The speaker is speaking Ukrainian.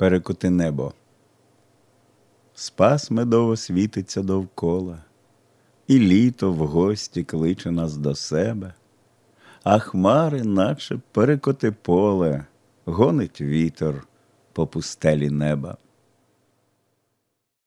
перекоти небо. Спас медово світиться довкола, і літо в гості кличе нас до себе, а хмари, наче перекоти поле, гонить вітер по пустелі неба.